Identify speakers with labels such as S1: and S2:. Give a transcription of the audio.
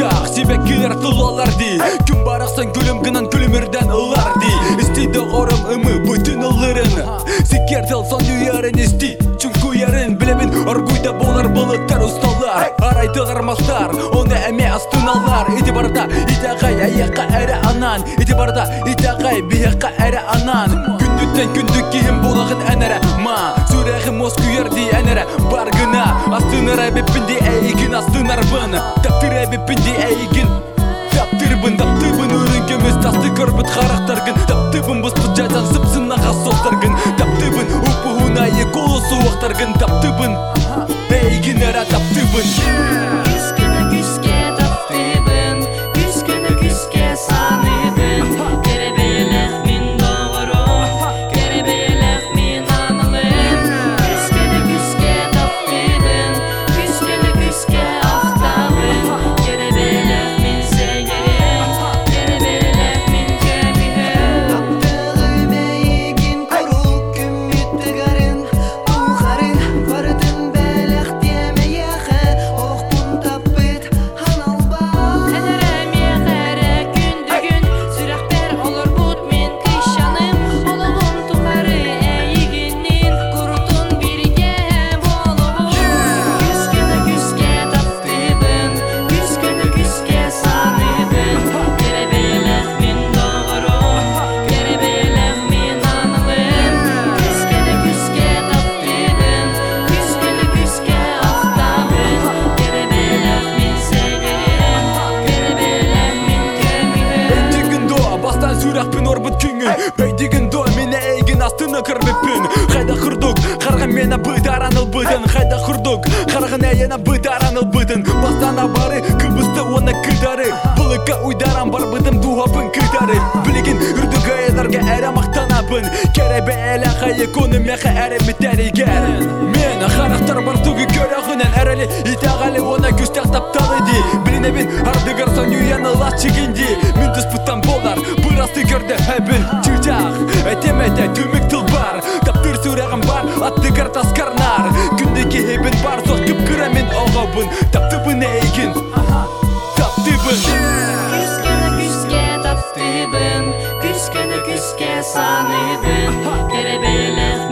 S1: келер тулалар ди күн барақсан күлім гынан күлімірден ылар ди істейді ғорым ымы бүтін ылырын секертел сон үйерін істей чүнкі үйерін білемін аргуйда болар бұлыттар ұсталар. Арайды қармастар оны әме астыналар ити барда итағай аяққа әрі анан. Ити барда итағай бияққа әрі анан. Күндіктен күндік кейін болағын ма. Сүрәғі мос астынар әбеппінде әйгін астынарбын таптыр әбеппінде әйгін таптырбын таптыбын өрінгеміз тасты көрбіт қарақтаргын таптыбын бұспыт жайдан сыпсынаға соқтаргын таптыбын ұпы ұнайы қолы суықтаргын таптыбын әйгін әрі таптыбын күңін Бәйдеген до мені әйген астына кірбеппін Қайда құрдық қарғын мені бұйдараныл бұдын Қайда құрдық қарғын әйені бұйдараныл бұдын Бастан абары күбісті оны кыдары Бұлыққа уйдаран бар бұдым дуапын кыдары Білеген үрдігі әйлерге әрі мақтанапын Керебе әлі қайы көні меқі әрі мітәрігер көріғінен әрілі Итағалі тапталы ди Білінебін ардығар сон үйені лас чигенди Мен диспуттан болар Бұрасты көрді әбіл чүжақ Әтемете түмік тыл бар Таптыр сүрәғім бар Аттығар таскарнар Күндегі хебін бар Соқ күп күремен оғабын. Таптыбын әйгін Таптыбын
S2: Күскені күске таптыбын Күскені күске саныбын Керебелек